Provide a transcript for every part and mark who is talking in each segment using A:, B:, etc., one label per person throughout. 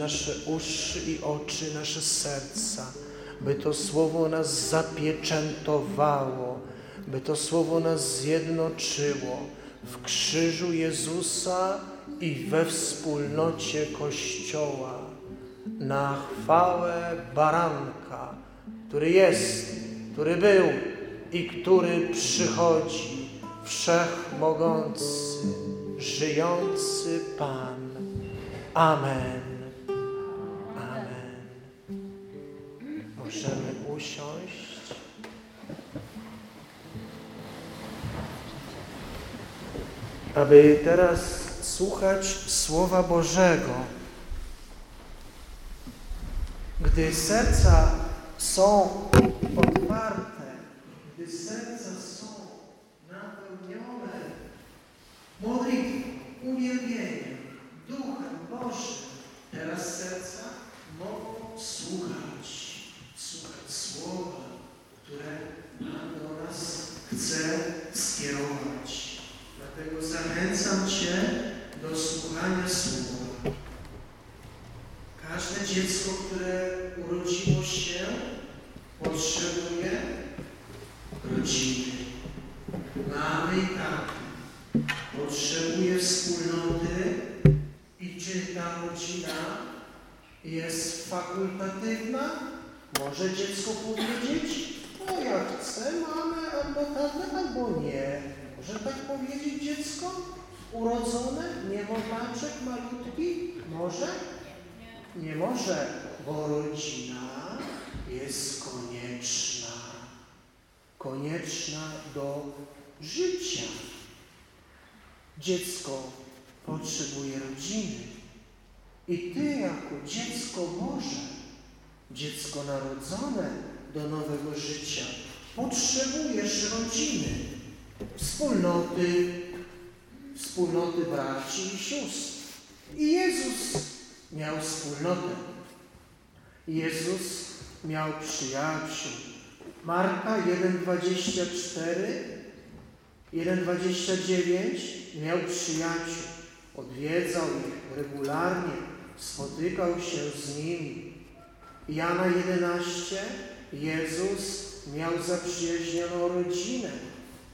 A: nasze uszy i oczy, nasze serca, by to Słowo nas zapieczętowało, by to Słowo nas zjednoczyło w krzyżu Jezusa i we wspólnocie Kościoła na chwałę Baranka, który jest, który był i który przychodzi, wszechmogący, żyjący Pan. Amen. Możemy usiąść. Aby teraz słuchać Słowa Bożego. Gdy serca są otwarte, gdy serca są napełnione modlitwą, uwielbieniem, Duchem Bożym, teraz serca mogą słuchać, Słowa, które Pan do nas chce skierować. Dlatego zachęcam Cię do słuchania Słowa. Każde dziecko, które urodziło się, potrzebuje rodziny. Mamy i taty. Potrzebuje wspólnoty i czy ta rodzina jest fakultatywna? Może dziecko powiedzieć, o ja chcę mamę albo tatę, albo nie. Może tak powiedzieć dziecko? Urodzone, niemowlaczek, malutki? Może? Nie może, bo rodzina jest konieczna. Konieczna do życia. Dziecko potrzebuje rodziny. I Ty jako dziecko Boże, dziecko narodzone do nowego życia, potrzebujesz rodziny, wspólnoty, wspólnoty braci i sióstr. I Jezus miał wspólnotę. Jezus miał przyjaciół. Marka 1,24, 1,29 miał przyjaciół. Odwiedzał ich regularnie, spotykał się z nimi. Jana 11 Jezus miał zaprzyjaźnioną rodzinę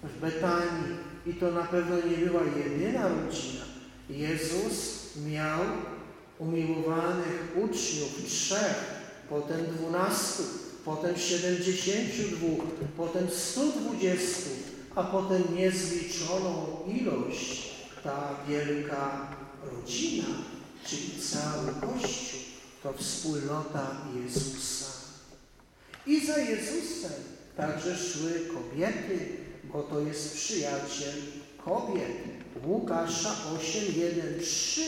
A: w Betanii i to na pewno nie była jedyna rodzina. Jezus miał umiłowanych uczniów trzech, potem dwunastu, potem siedemdziesięciu dwóch, potem stu dwudziestu, a potem niezliczoną ilość ta wielka rodzina, czyli cały Kościół, to wspólnota Jezusa. I za Jezusem także szły kobiety, bo to jest przyjaciel kobiet. Łukasza 8, 1, 3.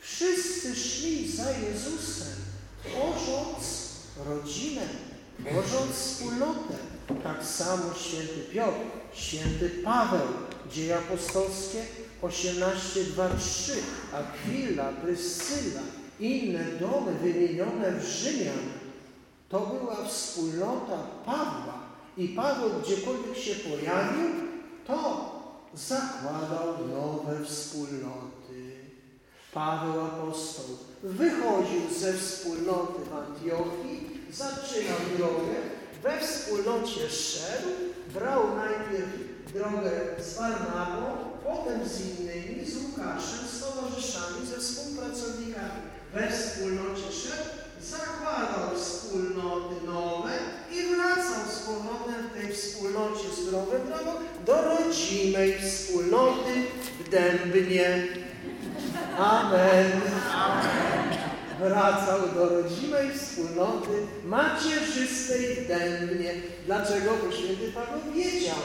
A: Wszyscy szli za Jezusem, tworząc rodzinę, tworząc wspólnotę. Tak samo święty Piotr, święty Paweł, dzieje apostolskie 18, 2, 3, Akwila, Pryscyla, inne domy wymienione w Rzymian. To była wspólnota Pawła. I Paweł gdziekolwiek się pojawił, to zakładał nowe wspólnoty. Paweł apostoł wychodził ze wspólnoty w Antiochii, zaczynał drogę, we wspólnocie szedł, brał najpierw drogę z Barnabą, potem z innymi, z Łukaszem, z towarzyszami, ze współpracownikami. We wspólnocie szedł, zakładał wspólnoty nowe i wracał z powrotem w tej wspólnocie, z którą wybrał, do rodzimej wspólnoty w Dębnie. Amen. Wracał do rodzimej wspólnoty macierzystej w Dębnie. Dlaczego? Bo święty Paweł wiedział,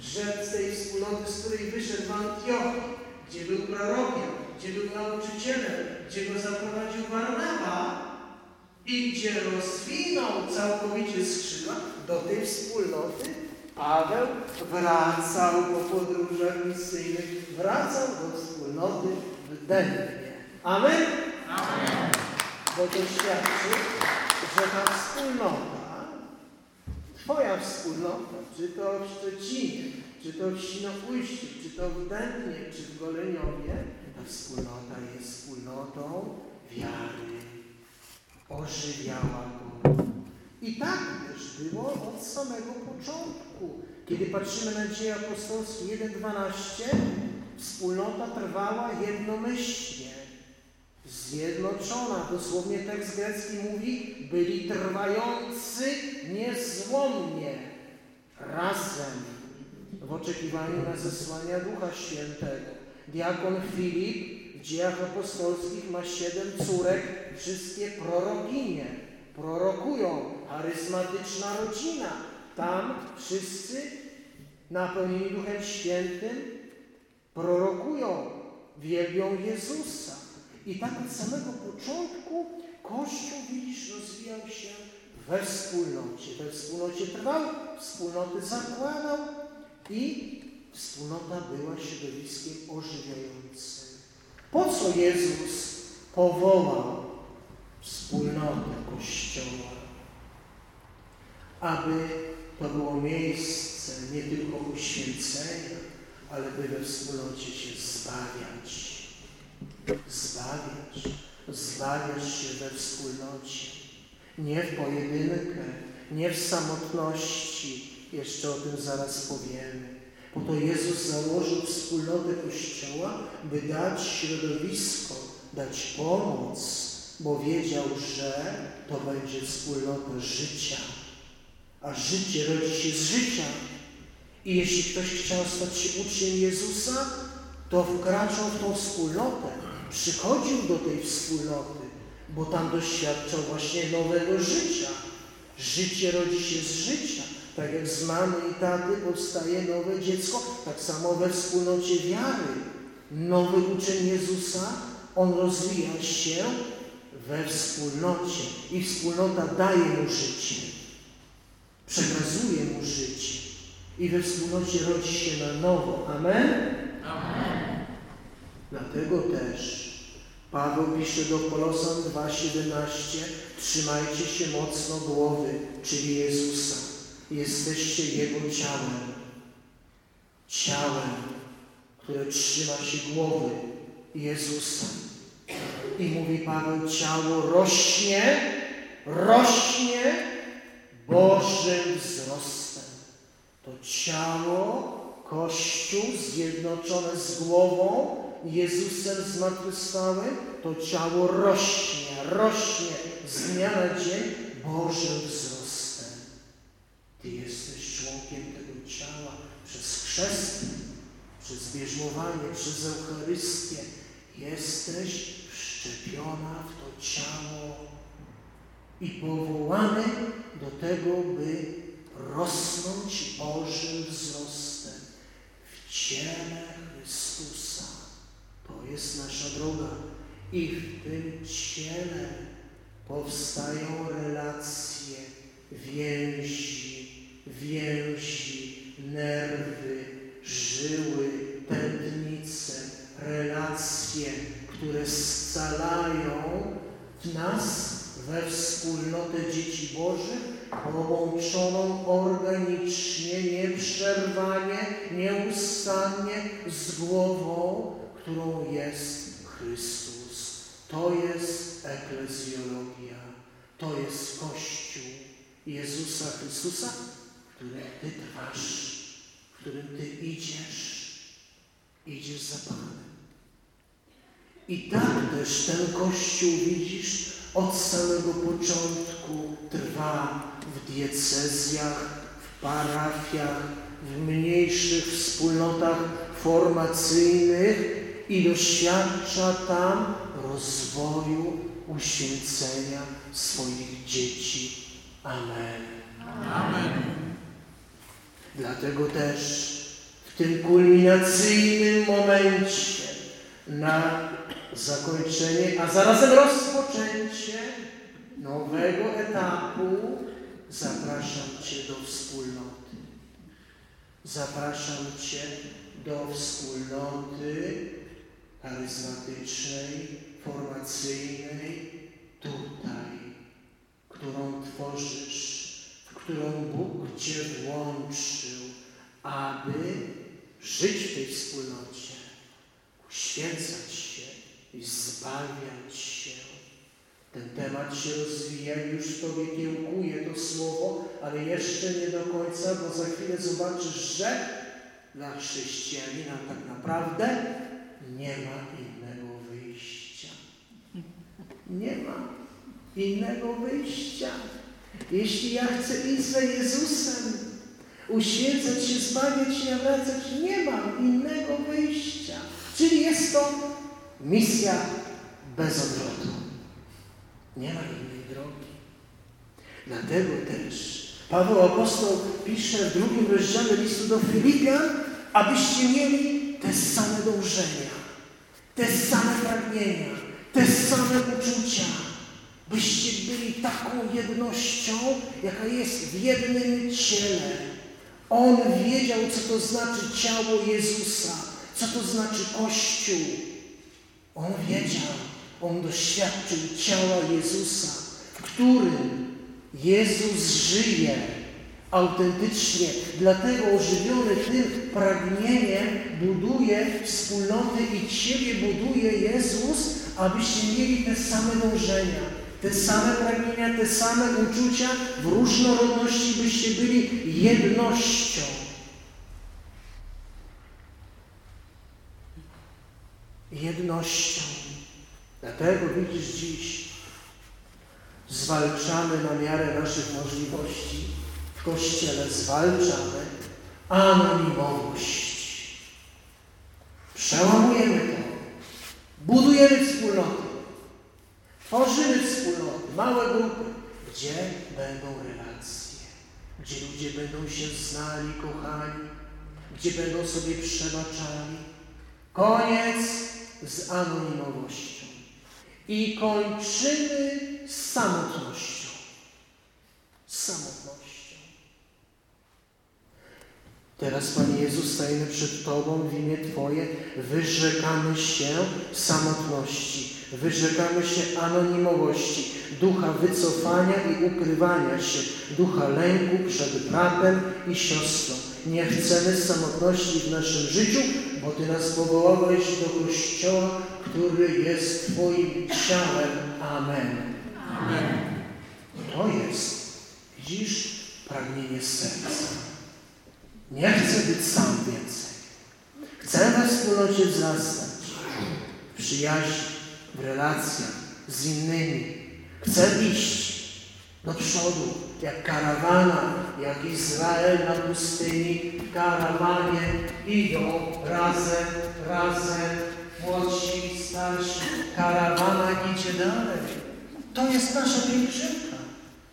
A: że z tej wspólnoty, z której wyszedł w Antiochii, gdzie był prorokiem, gdzie był nauczycielem, gdzie go zaprowadził Barnaba i gdzie rozwinął całkowicie skrzydła, do tej wspólnoty Paweł wracał po podróżach misyjnych, wracał do wspólnoty w Dębnie. Amen? Amen. Bo to świadczy, że ta wspólnota Twoja wspólnota, czy to w Szczecinie, czy to w Świnoujściu, czy to w Dębnie, czy w Goleniowie, ta wspólnota jest wspólnotą wiary. Ożywiała go. I tak też było od samego początku. Kiedy patrzymy na dzieje apostolskie 1.12, wspólnota trwała jednomyślnie, zjednoczona. Dosłownie tekst grecki mówi, byli trwający niezłomnie, razem, w oczekiwaniu na zesłania Ducha Świętego. Diakon Filip w dziejach apostolskich ma siedem córek, wszystkie proroginie. Prorokują, charyzmatyczna rodzina. Tam wszyscy napełnieni Duchem Świętym prorokują, wielbią Jezusa. I tak od samego początku Kościół, widzisz, rozwijał się we wspólnocie. We wspólnocie trwał, wspólnoty zakładał i wspólnota była środowiskiem ożywiającym. Po co Jezus powołał wspólnotę Kościoła? Aby to było miejsce nie tylko uświęcenia, ale by we wspólnocie się zbawiać. Zbawiać. Zbawiać się we wspólnocie. Nie w pojedynkę, nie w samotności. Jeszcze o tym zaraz powiemy. Po to Jezus założył wspólnotę Kościoła, by dać środowisko, dać pomoc, bo wiedział, że to będzie wspólnota życia. A życie rodzi się z życia. I jeśli ktoś chciał stać się uczniem Jezusa, to wkraczał w tą wspólnotę, przychodził do tej wspólnoty, bo tam doświadczał właśnie nowego życia. Życie rodzi się z życia. Tak jak z mamy i taty powstaje nowe dziecko, tak samo we wspólnocie wiary. Nowy uczeń Jezusa, on rozwija się we wspólnocie i wspólnota daje mu życie, przekazuje mu życie i we wspólnocie rodzi się na nowo. Amen? Amen. Dlatego też Paweł pisze do Kolosan 2,17 Trzymajcie się mocno głowy, czyli Jezusa. Jesteście Jego ciałem. Ciałem, które trzyma się głowy Jezusa. I mówi Paweł, ciało rośnie, rośnie Bożym wzrostem. To ciało, Kościół zjednoczone z głową, Jezusem zmartwychwstałym, to ciało rośnie, rośnie z dnia na dzień Bożym wzrostem. Ty jesteś członkiem tego ciała przez chrzest, przez bierzmowanie, przez Eucharystię. Jesteś wszczepiona w to ciało i powołany do tego, by rosnąć Bożym wzrostem w ciele Chrystusa. To jest nasza droga. I w tym ciele powstają relacje, więzi, więzi, nerwy, żyły, tętnice, relacje, które scalają w nas we wspólnotę dzieci Bożych, połączoną organicznie, nieprzerwanie, nieustannie z głową, którą jest Chrystus. To jest eklezjologia, to jest Kościół Jezusa Chrystusa, w którym Ty trwasz, w którym Ty idziesz, idziesz za Panem. I tak też ten Kościół, widzisz, od samego początku trwa w diecezjach, w parafiach, w mniejszych wspólnotach formacyjnych i doświadcza tam rozwoju, uświęcenia swoich dzieci. Amen. Amen. Dlatego też w tym kulminacyjnym momencie na zakończenie, a zarazem rozpoczęcie nowego etapu zapraszam Cię do wspólnoty. Zapraszam Cię do wspólnoty charyzmatycznej, formacyjnej, tutaj, którą tworzysz, w którą Bóg Cię włączył, aby żyć w tej wspólnocie, uświęcać się i zbawiać się. Ten temat się rozwija, już Tobie kiełkuje to słowo, ale jeszcze nie do końca, bo za chwilę zobaczysz, że dla chrześcijanina tak naprawdę nie ma. Nie ma innego wyjścia. Jeśli ja chcę iść za Jezusem, uświęcać się, zbawiać się, nawracać, nie mam innego wyjścia. Czyli jest to misja bez odwrotu. Nie ma innej drogi. Dlatego też Paweł Apostoł pisze w drugim rozdziale listu do Filipian, abyście mieli te same dążenia, te same pragnienia, te same uczucia, byście byli taką jednością, jaka jest w jednym ciele. On wiedział, co to znaczy ciało Jezusa, co to znaczy Kościół. On wiedział, on doświadczył ciała Jezusa, w którym Jezus żyje autentycznie. Dlatego ożywiony tym pragnieniem buduje wspólnoty i Ciebie buduje Jezus, abyście mieli te same dążenia, te same pragnienia, te same uczucia, w różnorodności byście byli jednością. Jednością. Dlatego widzisz dziś, zwalczamy na miarę naszych możliwości w Kościele, zwalczamy anonimowość. Przełamujemy to. Budujemy wspólnoty. Tworzymy wspólnoty, małe grupy, gdzie będą relacje, gdzie ludzie będą się znali, kochani, gdzie będą sobie przebaczali. Koniec z anonimowością. I kończymy z samotnością. Z samotnością. Teraz, Panie Jezus, stajemy przed Tobą w imię Twoje, wyrzekamy się samotności, wyrzekamy się anonimowości, ducha wycofania i ukrywania się, ducha lęku przed bratem i siostrą. Nie chcemy samotności w naszym życiu, bo Ty nas powołałeś do Kościoła, który jest Twoim ciałem. Amen. Amen. To jest, widzisz, pragnienie serca. Nie chcę być sam więcej. Chcę we wspólnocie wzrastać, w przyjaźni, w relacjach z innymi. Chcę iść do przodu, jak karawana, jak Izrael na pustyni, w karawanie idą razem, razem, młodsi, starsi. Karawana idzie dalej. To jest nasza pielgrzymka.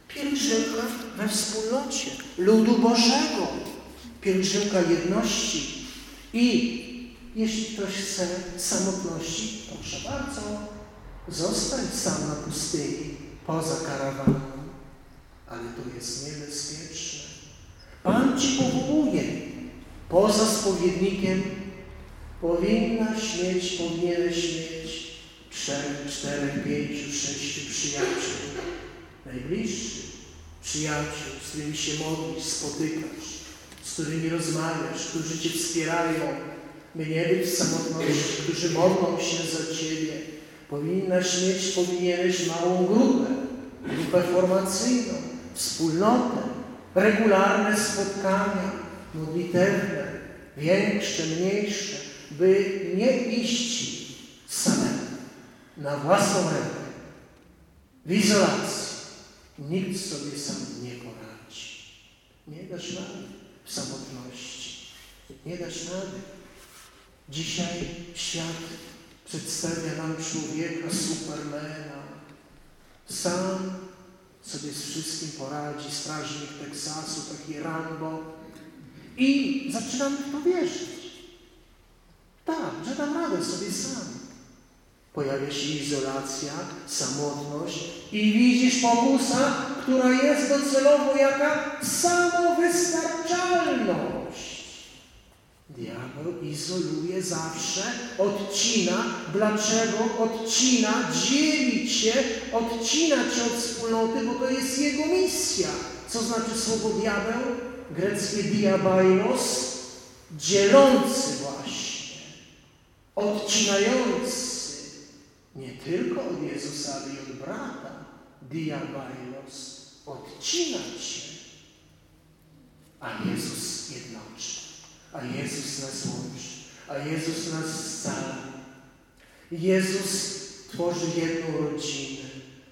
A: Pielgrzymka we wspólnocie ludu Bożego pielgrzymka jedności. I jeśli ktoś chce samotności, proszę bardzo, zostań sam na pustyni, poza karawaną, ale to jest niebezpieczne. Pan Ci powołuje. Poza spowiednikiem, powinnaś mieć, powinieneś mieć trzech, czterech, pięciu, sześciu przyjaciół, najbliższych przyjaciół, z którymi się modlisz, spotykasz którymi rozmawiasz, którzy Cię wspierają, by nie być w samotności, którzy modlą się za Ciebie. Powinnaś mieć, powinieneś małą grupę, grupę formacyjną, wspólnotę, regularne spotkania modlitewne, większe, mniejsze, by nie iść samemu, na własną rękę, w izolacji. Nikt sobie sam nie poradzi. Nie dasz rady w samotności. Nie dasz rady. Dzisiaj świat przedstawia nam człowieka supermana. Sam sobie z wszystkim poradzi, strażnik Teksasu, taki Rambo. I zaczynamy w to wierzyć. Tak, że dam radę sobie sam. Pojawia się izolacja, samotność i widzisz pokusa, która jest docelowo jaka? Samowystarczalność. Diabeł izoluje zawsze, odcina. Dlaczego? Odcina, dzieli cię, odcina cię od wspólnoty, bo to jest jego misja. Co znaczy słowo diabeł? Greckie diabailos, dzielący właśnie, odcinający tylko od Jezusa, ale i od brata. Diabailos, odcinać się. A Jezus jednoczy, a Jezus nas łączy, a Jezus nas scala. Jezus tworzy jedną rodzinę.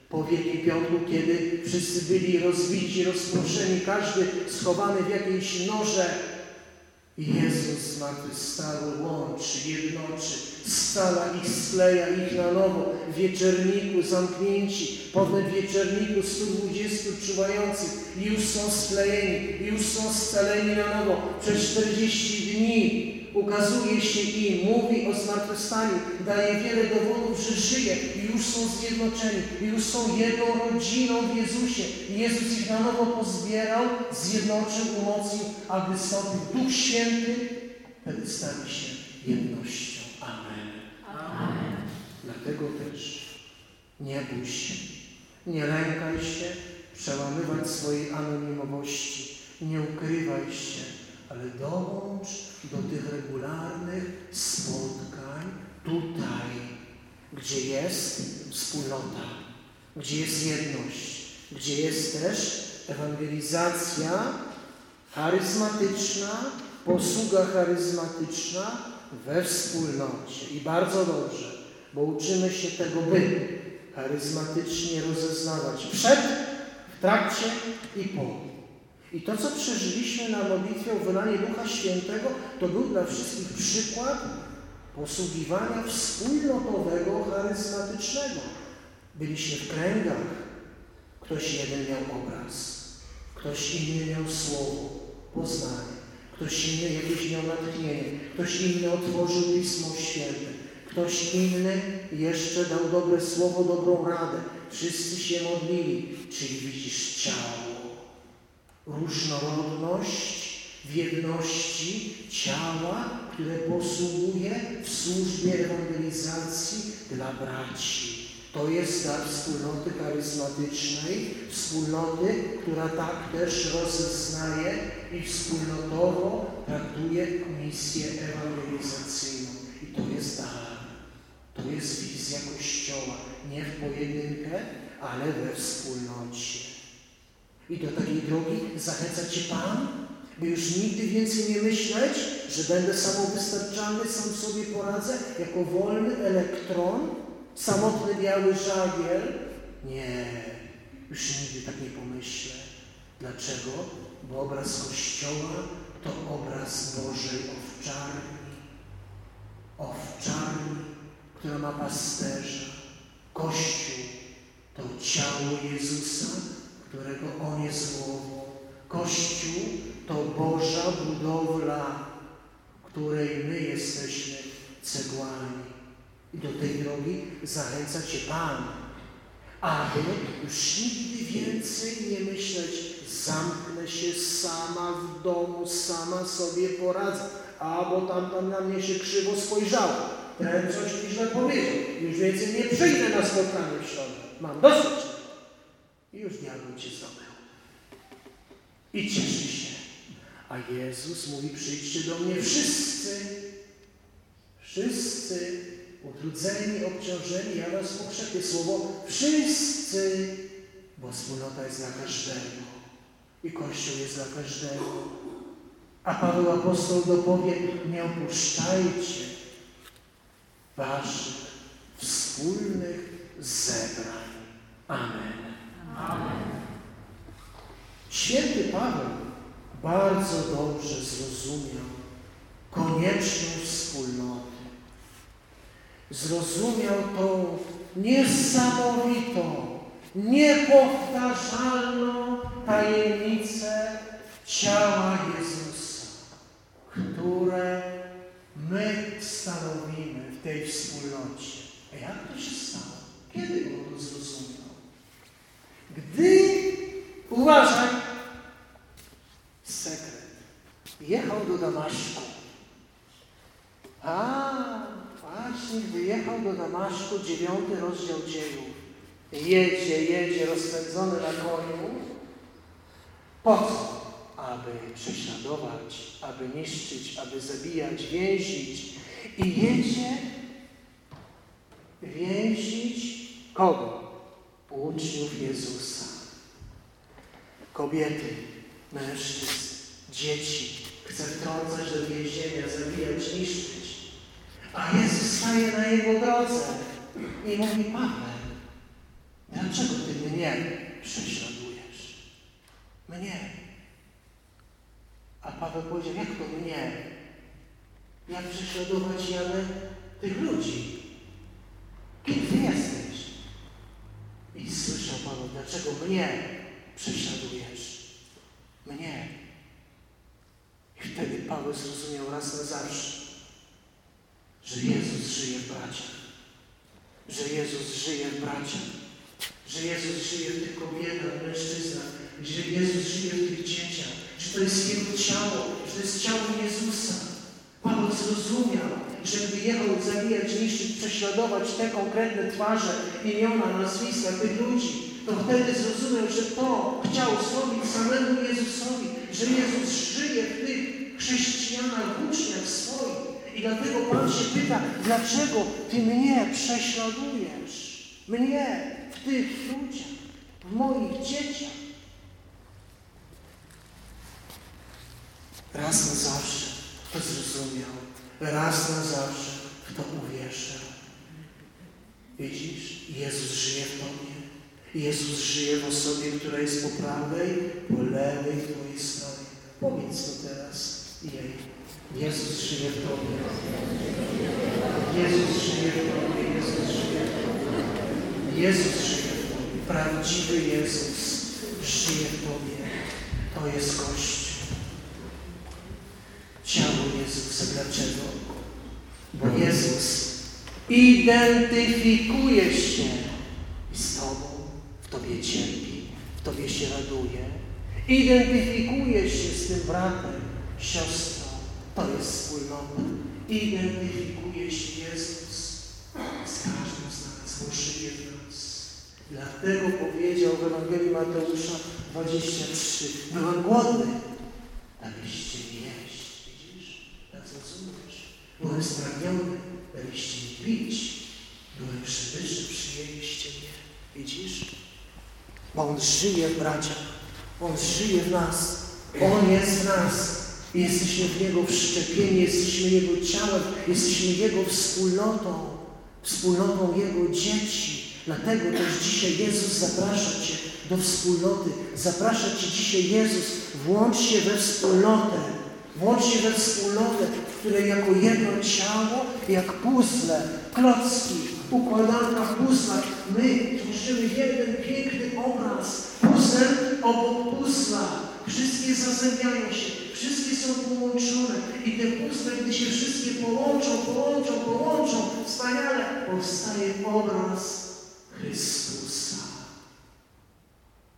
A: Po Wielkim Piątku, kiedy wszyscy byli rozbici, rozproszeni, każdy schowany w jakiejś norze, Jezus zmartwychwstały łączy, jednoczy, scala ich, skleja ich na nowo. W wieczerniku zamknięci, potem w wieczerniku 120 czuwających. Już są sklejeni, już są scaleni na nowo. Przez 40 dni ukazuje się im, mówi o zmartwychwstaniu, daje wiele dowodów, że żyje. I już są zjednoczeni, już są jedną rodziną w Jezusie. Jezus ich na nowo pozbierał, zjednoczył, umocnił, aby wstąpił Duch Święty, wtedy stali się jednością. Dlatego też nie bój się, nie lękaj się przełamywać swojej anonimowości, nie ukrywaj się, ale dołącz do tych regularnych spotkań tutaj, gdzie jest wspólnota, gdzie jest jedność, gdzie jest też ewangelizacja charyzmatyczna, posługa charyzmatyczna we wspólnocie. I bardzo dobrze, bo uczymy się tego, by charyzmatycznie rozeznawać przed, w trakcie i po. I to, co przeżyliśmy na modlitwie o wylanie Ducha Świętego, to był dla wszystkich przykład posługiwania wspólnotowego, charyzmatycznego. Byliśmy w kręgach. Ktoś jeden miał obraz, ktoś inny miał słowo, poznanie, ktoś inny jakieś miał natchnienie, ktoś inny otworzył Pismo Święte, ktoś inny jeszcze dał dobre słowo, dobrą radę. Wszyscy się modlili, czyli widzisz ciało różnorodność w jedności ciała, które posługuje w służbie ewangelizacji dla braci. To jest dar wspólnoty charyzmatycznej, wspólnoty, która tak też rozeznaje i wspólnotowo traktuje misję ewangelizacyjną. I to jest dar. To jest wizja Kościoła. Nie w pojedynkę, ale we wspólnocie. I do takiej drogi zachęca Cię Pan, by już nigdy więcej nie myśleć, że będę samowystarczalny, sam sobie poradzę, jako wolny elektron, samotny biały żagiel. Nie, już nigdy tak nie pomyślę. Dlaczego? Bo obraz Kościoła to obraz Bożej owczarni. Owczarni, która ma pasterza. Kościół to ciało Jezusa, którego On jest głową. Kościół to Boża budowla, której my jesteśmy cegłami. I do tej drogi zachęca Cię Pan, aby już nigdy więcej nie myśleć, zamknę się sama w domu, sama sobie poradzę, a bo tam, tam na mnie się krzywo spojrzało, ten coś mi źle powiedział, już więcej nie przyjdę na spotkanie w środę, mam dosyć. I już diabeł cię zdobył. I cieszy się. A Jezus mówi, przyjdźcie do mnie wszyscy, wszyscy. Utrudzeni, obciążeni, ja was pokrzepię słowo wszyscy, bo wspólnota jest dla każdego i Kościół jest dla każdego. A Paweł Apostoł dopowie, nie opuszczajcie waszych wspólnych zebrań. Amen. Święty Paweł bardzo dobrze zrozumiał konieczność wspólnoty. Zrozumiał tą niesamowitą, niepowtarzalną tajemnicę ciała Jezusa, które my stanowimy w tej wspólnocie. A jak to się stało? Kiedy on to zrozumiał? Gdy, uważaj, sekret, jechał do Damaszku. A, właśnie, wyjechał do Damaszku, dziewiąty rozdział dziejów. Jedzie, jedzie, rozpędzony na koniu. Po co? Aby prześladować, aby niszczyć, aby zabijać, więzić. I jedzie więzić kogo? Uczniów Jezusa. Kobiety, mężczyzn, dzieci. Chce wtrącać do więzienia, zabijać, niszczyć. A Jezus staje na jego drodze i mówi, Paweł, dlaczego Ty mnie prześladujesz? Mnie. A Paweł powiedział, jak to mnie? Jak prześladować Janę tych ludzi? Kim Ty jesteś? I słyszał Paweł, dlaczego mnie prześladujesz? Mnie. I wtedy Paweł zrozumiał raz na zawsze, że Jezus żyje w braciach, że Jezus żyje w braciach, że Jezus żyje w tych kobietach, mężczyznach, że Jezus żyje w tych dzieciach, że to jest Jego ciało, że to jest ciało Jezusa. Paweł zrozumiał, że gdy jechał zabijać, niszczyć, prześladować te konkretne twarze, imiona, nazwiska tych ludzi, to wtedy zrozumiał, że to chciał zrobić samemu Jezusowi, że Jezus żyje w tych chrześcijanach, uczniach swoich. I dlatego Pan się pyta, dlaczego Ty mnie prześladujesz? Mnie, w tych ludziach, w moich dzieciach. Raz na zawsze to zrozumiał, raz na zawsze w to uwierzył. Widzisz, Jezus żyje w Tobie. Jezus żyje w osobie, która jest po prawej, po lewej Twojej stronie. Powiedz to teraz jej. Jezus żyje w Tobie. Jezus żyje w Tobie. Jezus żyje w Tobie. Jezus żyje w Tobie. Prawdziwy Jezus żyje w Tobie. To jest Kościół. Ciało Jezusa. Dlaczego? Bo Jezus identyfikuje się z Tobą. W Tobie cierpi. W Tobie się raduje. Identyfikuje się z tym bratem, siostrą to jest wspólnota. Identyfikuje się Jezus z każdym z nas, bo żyje w nas. Dlatego powiedział w Ewangelii Mateusza 23, byłem głodny, abyście mi jeść. Widzisz? Tak zrozumiesz. Byłem spragniony, abyście mi pić. Byłem przybyszy, przyjęliście mnie. Widzisz? Bo On żyje w braciach. On żyje w nas. On jest w nas. Jesteśmy w Niego wszczepieni, jesteśmy Jego ciałem, jesteśmy Jego wspólnotą, wspólnotą Jego dzieci. Dlatego też dzisiaj Jezus zaprasza Cię do wspólnoty. Zaprasza Cię dzisiaj Jezus, włącz się we wspólnotę. Włącz się we wspólnotę, w której jako jedno ciało, jak puzzle, klocki, układanka w puzzlach, my tworzymy jeden piękny obraz. Puzzle obok puzzla. Wszystkie zazębiają się, wszystkie są połączone i te puzzle, gdy się wszystkie połączą, połączą, połączą, wspaniale powstaje obraz Chrystusa.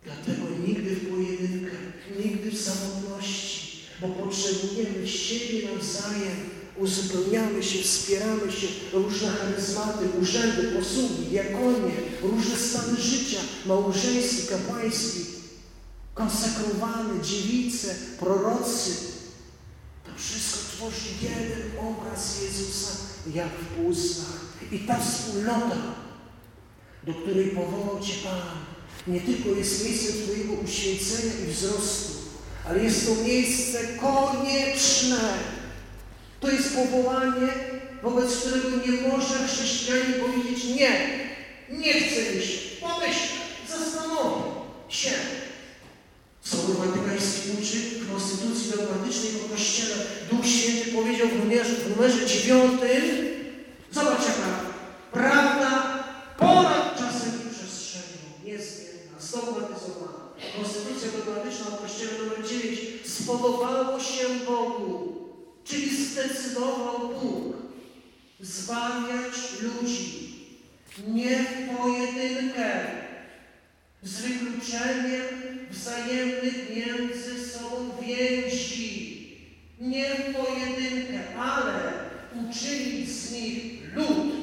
A: Dlatego nigdy w pojedynkę, nigdy w samotności, bo potrzebujemy siebie nawzajem, uzupełniamy się, wspieramy się, różne charyzmaty, urzędy, posługi, diakonie, różne stany życia, małżeński, kapłański, konsekrowany, dziewice, prorocy. To wszystko tworzy jeden obraz Jezusa, jak w puzzlach. I ta wspólnota, do której powołał Cię Pan, nie tylko jest miejsce Twojego uświęcenia i wzrostu, ale jest to miejsce konieczne. To jest powołanie, wobec którego nie może chrześcijanin powiedzieć nie, nie chcę iść, pomyślę, zastanowię się. Sobór Watykański uczy w konstytucji dogmatycznej o Kościele. Duch Święty powiedział w numerze, w numerze 9 zdecydował Bóg zbawiać ludzi nie w pojedynkę, z wykluczeniem wzajemnych między sobą więzi. Nie w pojedynkę, ale uczynić z nich lud.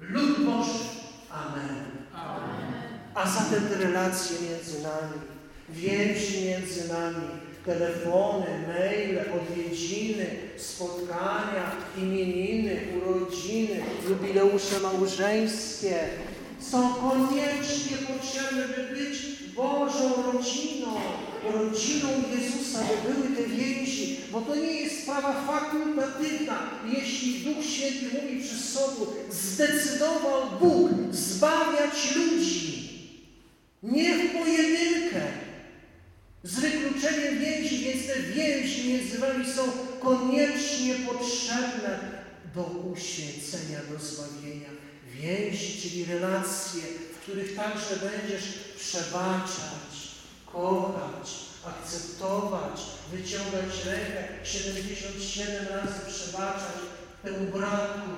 A: Lud Boży. Amen. Amen. A zatem te relacje między nami, więzi między nami, telefony, maile, odwiedziny, spotkania, imieniny, urodziny, jubileusze małżeńskie są koniecznie potrzebne, by być Bożą rodziną, rodziną Jezusa, by były te więzi, bo to nie jest sprawa fakultatywna. Jeśli Duch Święty mówi przez sobą, zdecydował Bóg zbawiać ludzi, nie w pojedynkę, z wykluczeniem więzi, więc te więzi między wami są koniecznie potrzebne do uświęcenia, do zbawienia. Więzi, czyli relacje, w których także będziesz przebaczać, kochać, akceptować, wyciągać rękę, 77 razy przebaczać temu bratu,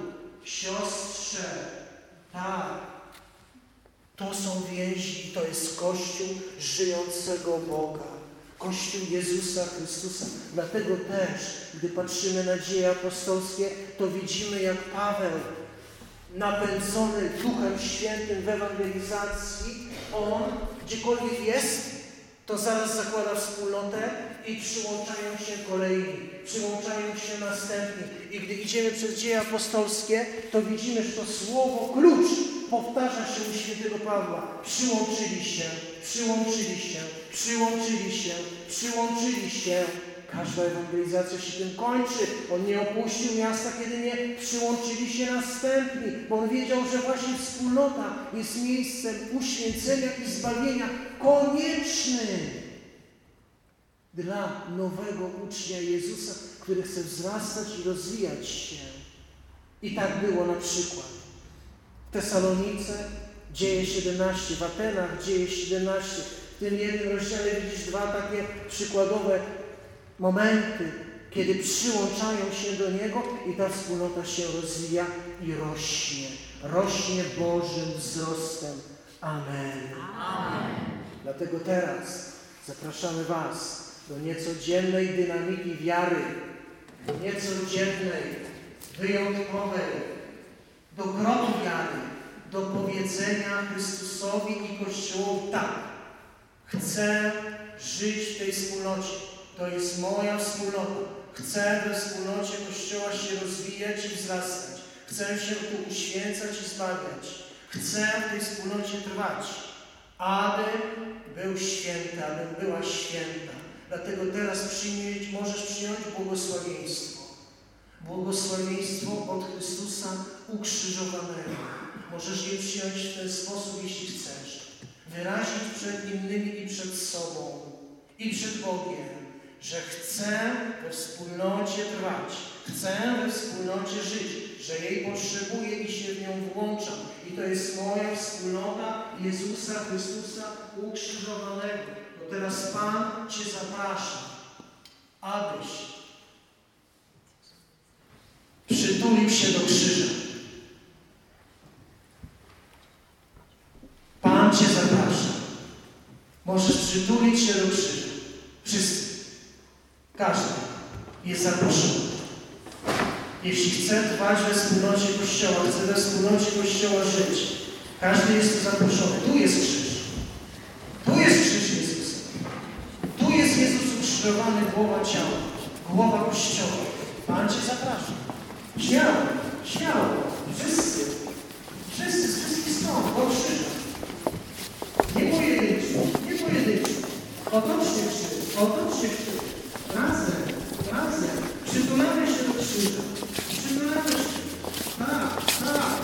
A: siostrze. Tak, to są więzi i to jest Kościół żyjącego Boga. Kościół Jezusa Chrystusa. Dlatego też, gdy patrzymy na dzieje apostolskie, to widzimy, jak Paweł, napędzony Duchem Świętym w ewangelizacji, on gdziekolwiek jest, to zaraz zakłada wspólnotę i przyłączają się kolejni, przyłączają się następni. I gdy idziemy przez dzieje apostolskie, to widzimy, że to słowo klucz powtarza się u świętego Pawła. Przyłączyli się, przyłączyli się, przyłączyli się, przyłączyli się. Każda ewangelizacja się tym kończy. On nie opuścił miasta, kiedy nie przyłączyli się następni, bo on wiedział, że właśnie wspólnota jest miejscem uświęcenia i zbawienia koniecznym dla nowego ucznia Jezusa, który chce wzrastać i rozwijać się. I tak było na przykład w Tesalonice, dzieje 17, w Atenach, dzieje 17. W tym jednym rozdziale widzisz dwa takie przykładowe momenty, kiedy przyłączają się do Niego i ta wspólnota się rozwija i rośnie. Rośnie Bożym wzrostem. Amen. Amen. Dlatego teraz zapraszamy Was do niecodziennej dynamiki wiary, do niecodziennej, wyjątkowej, do kroku wiary, do powiedzenia Chrystusowi i Kościołowi tak. Chcę żyć w tej wspólnocie. To jest moja wspólnota. Chcę we wspólnocie Kościoła się rozwijać i wzrastać. Chcę się tu uświęcać i zbawiać. Chcę w tej wspólnocie trwać, aby był święty, aby była święta. Dlatego teraz przyjąć, możesz przyjąć błogosławieństwo. Błogosławieństwo od Chrystusa ukrzyżowanego. Możesz je przyjąć w ten sposób, jeśli chcesz. Wyrazić przed innymi i przed sobą i przed Bogiem że chcę we wspólnocie trwać, chcę we wspólnocie żyć, że jej potrzebuję i się w nią włączam. I to jest moja wspólnota Jezusa Chrystusa ukrzyżowanego. Teraz Pan Cię zaprasza, abyś przytulił się do krzyża. Pan Cię zaprasza. Możesz przytulić się do krzyża. Wszyscy. Każdy jest zaproszony. Jeśli chce trwać we wspólnocie Kościoła, chce we wspólnocie Kościoła żyć, każdy jest tu zaproszony. Tu jest krzyż. Tu jest krzyż Jezusa. Tu jest Jezus ukrzyżowany, głowa ciała, głowa Kościoła. Pan Cię zaprasza. Śmiało, śmiało. Wszyscy, wszyscy z wszystkich stron, po krzyża. Nie pojedynczo, nie pojedynczo. Otocznie krzyż, otocznie krzyż. Razem, razem. Przytulamy się do krzyża. Przytulamy się. Tak, tak.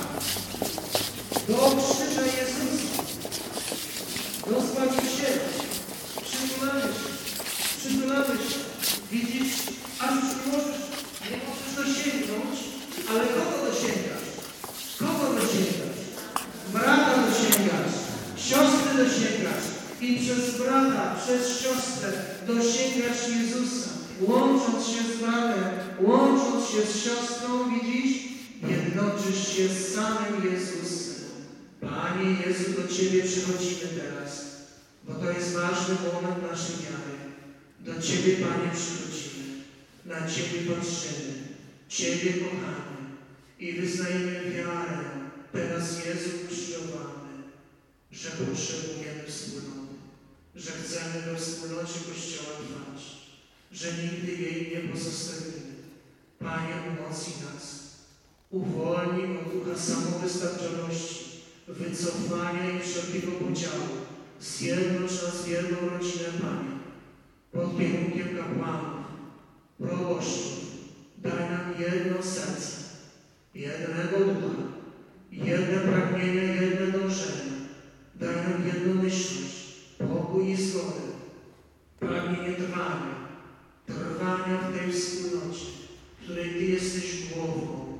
A: Do krzyża Jezusa. Do Zbawiciela. Przytulamy się. Przytulamy się. Widzisz, aż już nie możesz, nie możesz dosięgnąć, ale kogo dosięgasz? Kogo dosięgasz? Brata dosięgasz. Siostry dosięgasz. I przez brata, przez siostrę dosięgasz Jezusa. Łącząc się z bratem, łącząc się z siostrą, widzisz, jednoczysz się z samym Jezusem. Panie Jezu, do Ciebie przychodzimy teraz, bo to jest ważny moment naszej wiary. Do Ciebie, Panie, przychodzimy. Na Ciebie patrzymy. Ciebie kochamy i wyznajemy wiarę teraz Jezu ukrzyżowany, że potrzebujemy wspólnoty że chcemy we wspólnocie Kościoła trwać, że nigdy jej nie pozostawimy. Panie, umocnij nas, uwolnij od ducha samowystarczalności, wycofania i wszelkiego podziału. Zjednocz nas w jedną rodzinę, Panie, pod kierunkiem kapłanów, proboszczów. Daj nam jedno serce, jednego ducha, jedne pragnienie, jedne dążenie. Daj nam jednomyślność, pokój i zgodę, pragnienie trwania, trwania w tej wspólnocie, której Ty jesteś głową,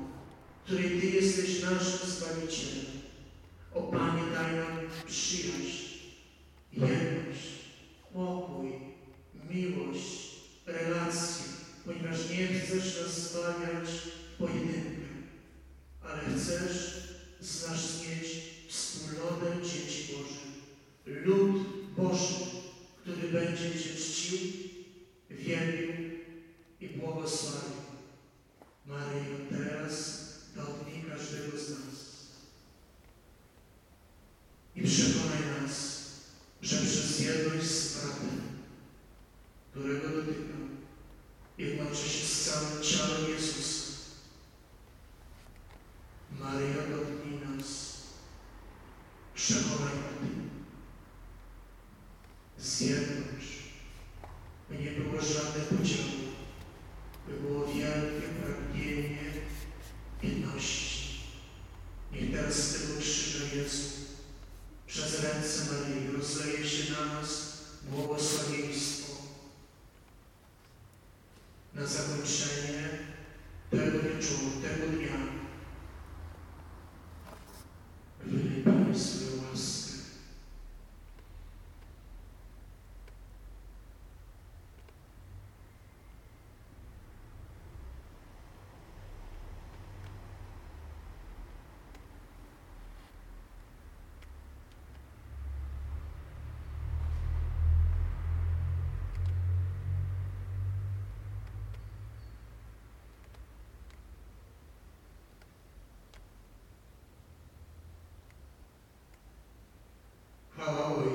A: której Ty jesteś naszym Zbawicielem. O Panie, daj nam przyjaźń, jedność, pokój, miłość, relacje, ponieważ nie chcesz nas stawiać pojedynkę, ale chcesz z nas mieć wspólnotę dzieci Bożych, lud Boży, który będzie Cię czcił, wielbił i błogosławił. Maryjo, teraz dotknij każdego z nas i przekonaj nas, że przez jedność bratem, którego dotykam, jednoczy się z całym ciałem Jezusa.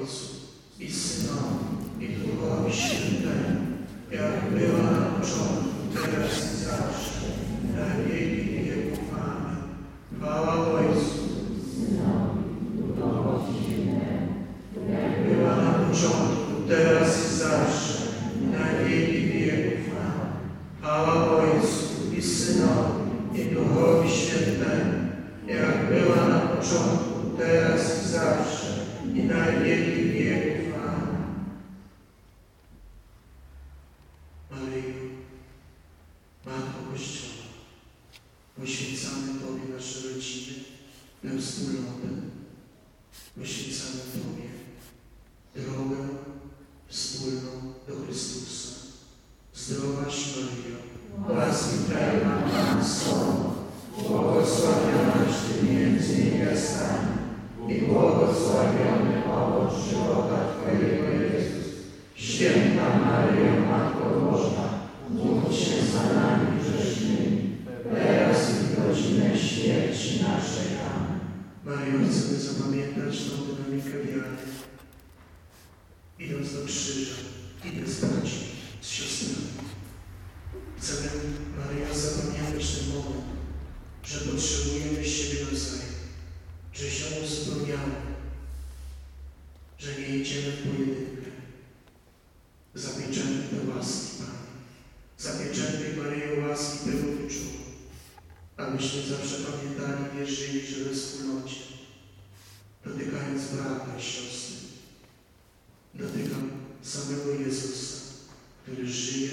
A: Deus. Tę wspólnotę, poświęcamy Tobie drogę wspólną do Chrystusa. Zdrowaś Maryjo, łaski pełna Pan z Tobą, błogosławionaś Ty między niewiastami i błogosławiony owoc żywota Twojego Jezus. Święta Maryjo, Matko Boża, módl się za nami grzesznymi, teraz i w godzinę śmierci naszej. Amen. Maryjo, chcemy zapamiętać tą dynamikę wiary. Idąc do krzyża, idę z braćmi, z siostrami. Chcemy, Maryjo, zapamiętać ten moment, że potrzebujemy siebie nawzajem że się uzupełniamy, że nie idziemy w pojedynkę. Zapieczęty te łaski, Panie. Zapieczęty Maryjo łaski tego wieczoru. Abyśmy zawsze pamiętali wierzyli, że we wspólnocie, dotykając brata i siostry, dotykam samego Jezusa, który żyje